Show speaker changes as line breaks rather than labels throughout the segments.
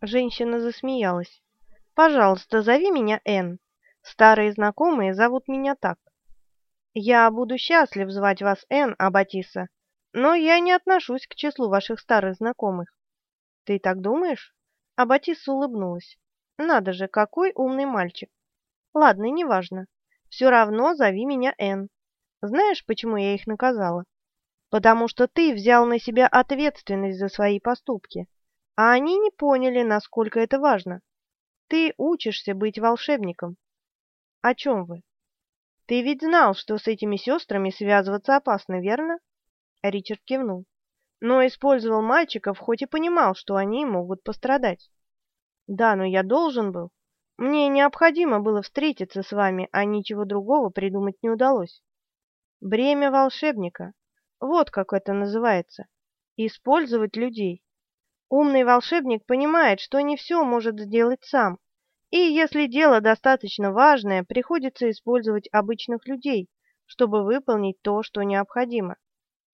Женщина засмеялась. «Пожалуйста, зови меня Энн. Старые знакомые зовут меня так. Я буду счастлив звать вас Энн, Аббатиса, но я не отношусь к числу ваших старых знакомых. Ты так думаешь? Аббатиса улыбнулась. Надо же, какой умный мальчик. Ладно, неважно. Все равно зови меня Энн. Знаешь, почему я их наказала? Потому что ты взял на себя ответственность за свои поступки, а они не поняли, насколько это важно. Ты учишься быть волшебником. О чем вы? Ты ведь знал, что с этими сестрами связываться опасно, верно? Ричард кивнул. Но использовал мальчиков, хоть и понимал, что они могут пострадать. Да, но я должен был. Мне необходимо было встретиться с вами, а ничего другого придумать не удалось. Бремя волшебника. Вот как это называется. Использовать людей. Умный волшебник понимает, что не все может сделать сам. И если дело достаточно важное, приходится использовать обычных людей, чтобы выполнить то, что необходимо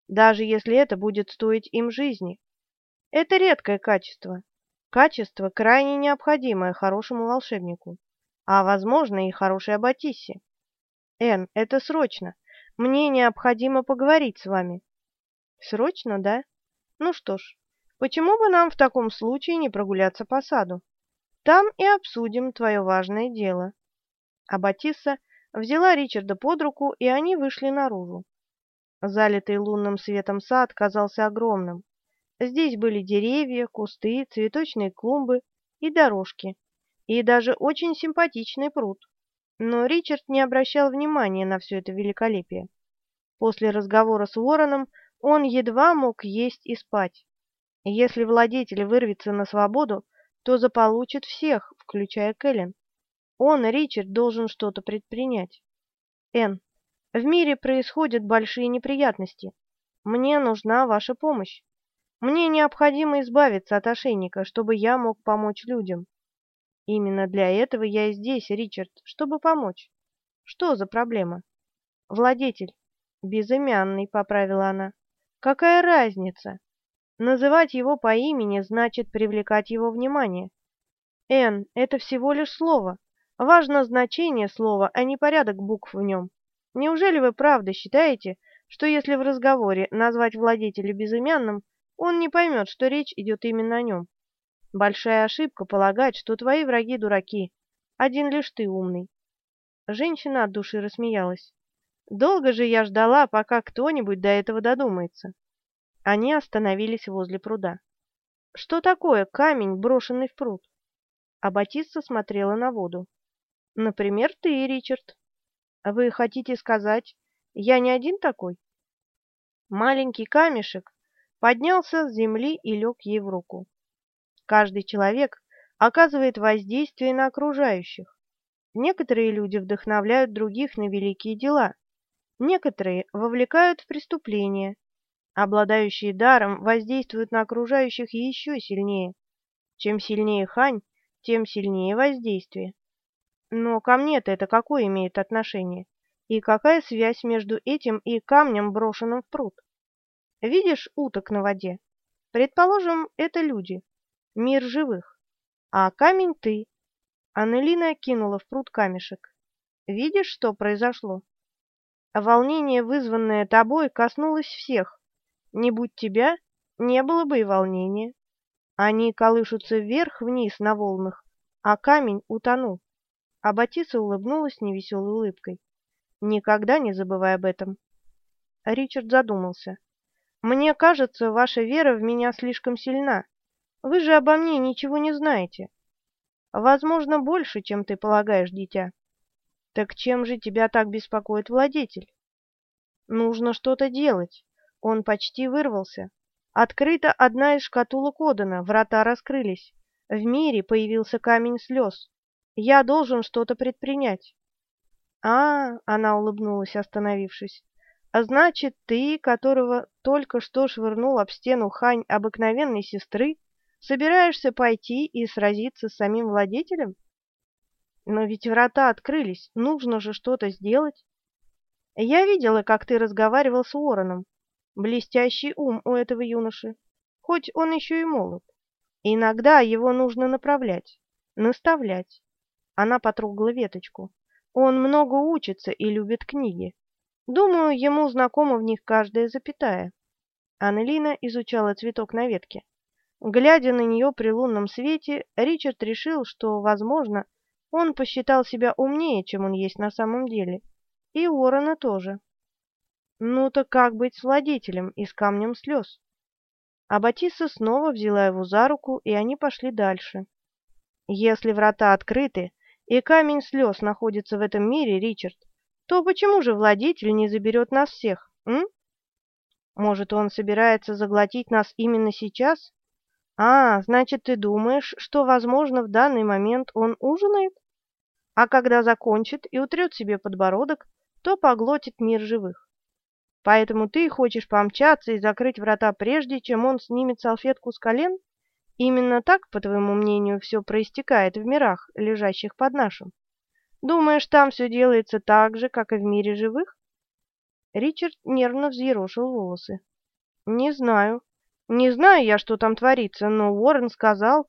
даже если это будет стоить им жизни. Это редкое качество. Качество, крайне необходимое хорошему волшебнику, а, возможно, и хорошей Аббатиссе. Эн, это срочно. Мне необходимо поговорить с вами. Срочно, да? Ну что ж, почему бы нам в таком случае не прогуляться по саду? Там и обсудим твое важное дело. Аббатисса взяла Ричарда под руку, и они вышли наружу. Залитый лунным светом сад казался огромным. Здесь были деревья, кусты, цветочные клумбы и дорожки, и даже очень симпатичный пруд. Но Ричард не обращал внимания на все это великолепие. После разговора с Вороном он едва мог есть и спать. Если владетель вырвется на свободу, то заполучит всех, включая Кэлен. Он, Ричард, должен что-то предпринять. Эн, в мире происходят большие неприятности. Мне нужна ваша помощь. Мне необходимо избавиться от ошейника, чтобы я мог помочь людям. Именно для этого я и здесь, Ричард, чтобы помочь. Что за проблема? Владетель. Безымянный, поправила она. Какая разница? Называть его по имени значит привлекать его внимание. Н – это всего лишь слово. Важно значение слова, а не порядок букв в нем. Неужели вы правда считаете, что если в разговоре назвать владетеля безымянным, он не поймет, что речь идет именно о нем? Большая ошибка полагать, что твои враги дураки, один лишь ты умный. Женщина от души рассмеялась. Долго же я ждала, пока кто-нибудь до этого додумается. Они остановились возле пруда. Что такое камень, брошенный в пруд? А Батиста смотрела на воду. Например, ты, Ричард. Вы хотите сказать, я не один такой? Маленький камешек поднялся с земли и лег ей в руку. Каждый человек оказывает воздействие на окружающих. Некоторые люди вдохновляют других на великие дела, некоторые вовлекают в преступления. Обладающие даром воздействуют на окружающих еще сильнее. Чем сильнее хань, тем сильнее воздействие. Но ко мне-то это какое имеет отношение? И какая связь между этим и камнем, брошенным в пруд? Видишь уток на воде? Предположим, это люди, мир живых. А камень ты. Аннелина кинула в пруд камешек. Видишь, что произошло? Волнение, вызванное тобой, коснулось всех. Не будь тебя, не было бы и волнения. Они колышутся вверх-вниз на волнах, а камень утонул. А Батиса улыбнулась невеселой улыбкой. «Никогда не забывай об этом». Ричард задумался. «Мне кажется, ваша вера в меня слишком сильна. Вы же обо мне ничего не знаете. Возможно, больше, чем ты полагаешь, дитя. Так чем же тебя так беспокоит владетель? Нужно что-то делать. Он почти вырвался. Открыта одна из шкатулок Одана, врата раскрылись. В мире появился камень слез. Я должен что-то предпринять. А, она улыбнулась, остановившись. А значит, ты, которого только что швырнул об стену хань обыкновенной сестры, собираешься пойти и сразиться с самим владетелем? Но ведь врата открылись, нужно же что-то сделать. Я видела, как ты разговаривал с Уорреном. Блестящий ум у этого юноши, хоть он еще и молод. Иногда его нужно направлять, наставлять. Она потрогала веточку. Он много учится и любит книги. Думаю, ему знакома в них каждая запятая. Аннелина изучала цветок на ветке. Глядя на нее при лунном свете, Ричард решил, что, возможно, он посчитал себя умнее, чем он есть на самом деле. И Уоррена тоже. Ну так как быть с владетелем и с камнем слез? А снова взяла его за руку, и они пошли дальше. Если врата открыты, и камень слез находится в этом мире, Ричард, то почему же владетель не заберет нас всех, м? Может, он собирается заглотить нас именно сейчас? А, значит, ты думаешь, что, возможно, в данный момент он ужинает? А когда закончит и утрет себе подбородок, то поглотит мир живых. Поэтому ты хочешь помчаться и закрыть врата прежде, чем он снимет салфетку с колен? Именно так, по твоему мнению, все проистекает в мирах, лежащих под нашим? Думаешь, там все делается так же, как и в мире живых? Ричард нервно взъерошил волосы. Не знаю. Не знаю я, что там творится, но Уоррен сказал,